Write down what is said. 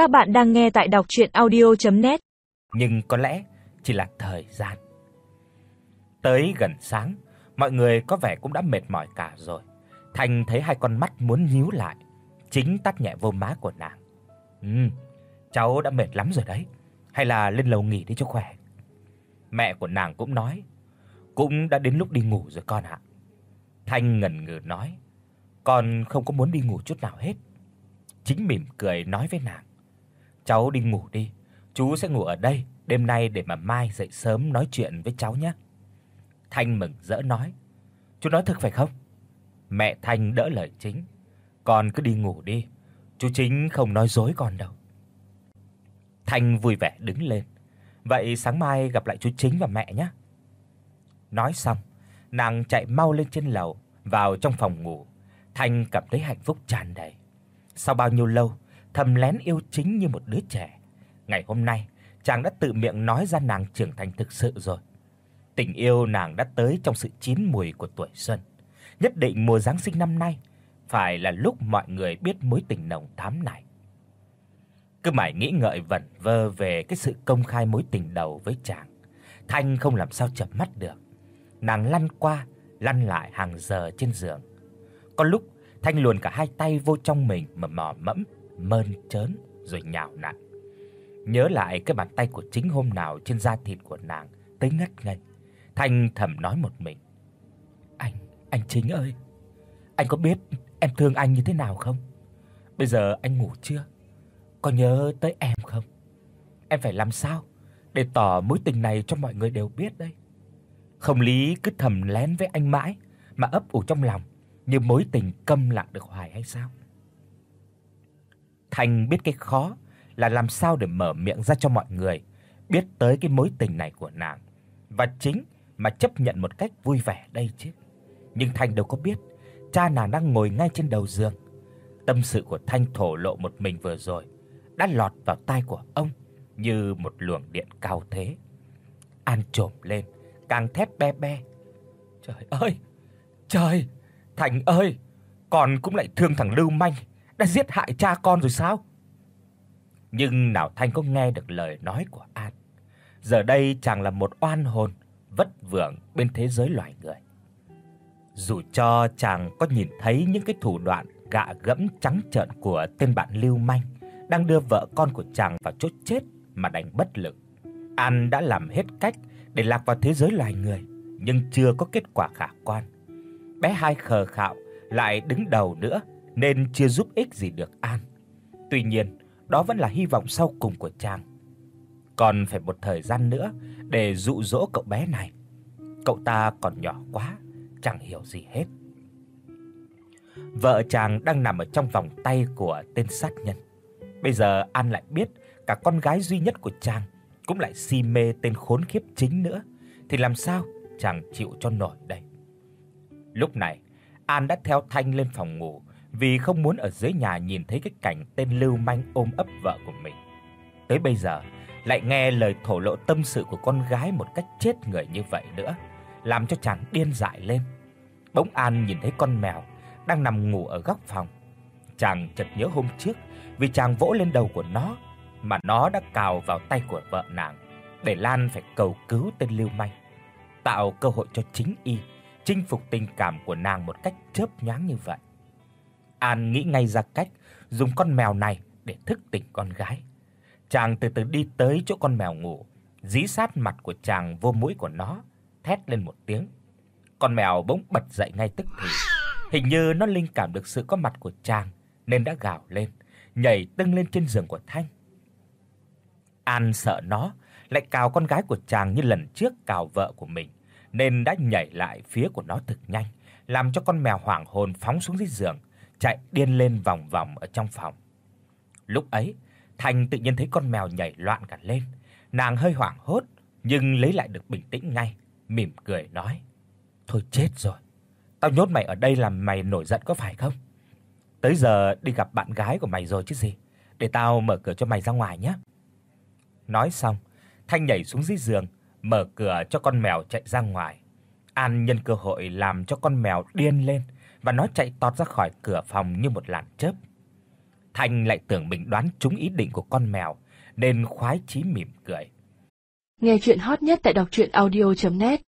Các bạn đang nghe tại đọc audio net Nhưng có lẽ chỉ là thời gian. Tới gần sáng, mọi người có vẻ cũng đã mệt mỏi cả rồi. Thành thấy hai con mắt muốn nhíu lại, chính tắt nhẹ vô má của nàng. "Ừm, cháu đã mệt lắm rồi đấy, hay là lên lầu nghỉ đi cho khỏe." Mẹ của nàng cũng nói, "Cũng đã đến lúc đi ngủ rồi con ạ." Thanh ngần ngừ nói, "Con không có muốn đi ngủ chút nào hết." Chính mỉm cười nói với nàng, "Cháu đi ngủ đi, chú sẽ ngủ ở đây đêm nay để mà mai dậy sớm nói chuyện với cháu nhé." Thanh mừng rỡ nói, "Chú nói thật phải không?" Mẹ Thanh đỡ lời chính, "Con cứ đi ngủ đi, chú chính không nói dối con đâu." Thanh vui vẻ đứng lên, "Vậy sáng mai gặp lại chú chính và mẹ nhé." Nói xong, nàng chạy mau lên trên lầu, vào trong phòng ngủ. Thanh cảm thấy hạnh phúc tràn đầy. Sau bao nhiêu lâu, thầm lén yêu chính như một đứa trẻ, ngày hôm nay, chàng đã tự miệng nói ra nàng trưởng thành thực sự rồi. Tình yêu nàng đã tới trong sự chín mùi của tuổi xuân. Nhất định mùa giáng sinh năm nay phải là lúc mọi người biết mối tình nồng thắm này. Cứ mãi nghĩ ngợi vẩn vơ về cái sự công khai mối tình đầu với chàng, Thanh không làm sao chợp mắt được. Nàng lăn qua, lăn lại hàng giờ trên giường. Có lúc Thanh luồn cả hai tay vô trong mình mà mò mẫm, mơn trớn rồi nhào nặn. Nhớ lại cái bàn tay của chính hôm nào trên da thịt của nàng tới ngất ngây. Thanh thầm nói một mình. Anh, anh chính ơi, anh có biết em thương anh như thế nào không? Bây giờ anh ngủ chưa? Có nhớ tới em không? Em phải làm sao để tỏ mối tình này cho mọi người đều biết đây? Không lý cứ thầm lén với anh mãi mà ấp ủ trong lòng như mối tình câm lặng được hoài hay sao? Thành biết cái khó là làm sao để mở miệng ra cho mọi người biết tới cái mối tình này của nàng và chính mà chấp nhận một cách vui vẻ đây chứ. Nhưng Thanh đâu có biết, cha nàng đang ngồi ngay trên đầu giường. Tâm sự của Thanh thổ lộ một mình vừa rồi đã lọt vào tai của ông như một luồng điện cao thế. An trồm lên, càng thét be be. Trời ơi, trời, Thành ơi, con cũng lại thương thằng Lưu Manh, đã giết hại cha con rồi sao? Nhưng nào Thanh có nghe được lời nói của An. Giờ đây chàng là một oan hồn vất vưởng bên thế giới loài người. Dù cho chàng có nhìn thấy những cái thủ đoạn gạ gẫm trắng trợn của tên bạn Lưu Manh đang đưa vợ con của chàng vào chỗ chết mà đành bất lực. An đã làm hết cách để lạc vào thế giới loài người, nhưng chưa có kết quả khả quan. Bé hai khờ khạo lại đứng đầu nữa nên chưa giúp ích gì được An. Tuy nhiên, đó vẫn là hy vọng sau cùng của chàng. Còn phải một thời gian nữa để dụ dỗ cậu bé này. Cậu ta còn nhỏ quá, chẳng hiểu gì hết. Vợ chàng đang nằm ở trong vòng tay của tên sát nhân. Bây giờ An lại biết cả con gái duy nhất của chàng cũng lại si mê tên khốn kiếp chính nữa thì làm sao chàng chịu cho nổi đây. Lúc này, An đã theo Thanh lên phòng ngủ vì không muốn ở dưới nhà nhìn thấy cái cảnh tên lưu manh ôm ấp vợ của mình. Tới bây giờ lại nghe lời thổ lộ tâm sự của con gái một cách chết người như vậy nữa, làm cho chàng điên dại lên. Bỗng An nhìn thấy con mèo đang nằm ngủ ở góc phòng. Chàng chợt nhớ hôm trước vì chàng vỗ lên đầu của nó mà nó đã cào vào tay của vợ nàng, để Lan phải cầu cứu tên lưu manh, tạo cơ hội cho chính y chinh phục tình cảm của nàng một cách chớp nhoáng như vậy. An nghĩ ngay ra cách dùng con mèo này để thức tỉnh con gái. Chàng từ từ đi tới chỗ con mèo ngủ, dí sát mặt của chàng vô mũi của nó, thét lên một tiếng. Con mèo bỗng bật dậy ngay tức thì. Hình như nó linh cảm được sự có mặt của chàng nên đã gào lên, nhảy tưng lên trên giường của Thanh. An sợ nó lại cào con gái của chàng như lần trước cào vợ của mình, nên đã nhảy lại phía của nó thật nhanh, làm cho con mèo hoảng hồn phóng xuống dưới giường, chạy điên lên vòng vòng ở trong phòng. Lúc ấy, Thành tự nhiên thấy con mèo nhảy loạn cả lên, nàng hơi hoảng hốt nhưng lấy lại được bình tĩnh ngay, mỉm cười nói: "Thôi chết rồi. Tao nhốt mày ở đây làm mày nổi giận có phải không? Tới giờ đi gặp bạn gái của mày rồi chứ gì, để tao mở cửa cho mày ra ngoài nhé." Nói xong, Thanh nhảy xuống dưới giường, mở cửa cho con mèo chạy ra ngoài. An nhân cơ hội làm cho con mèo điên lên và nó chạy tọt ra khỏi cửa phòng như một làn chớp. Thành lại tưởng mình đoán trúng ý định của con mèo, nên khoái chí mỉm cười. Nghe truyện hot nhất tại doctruyenaudio.net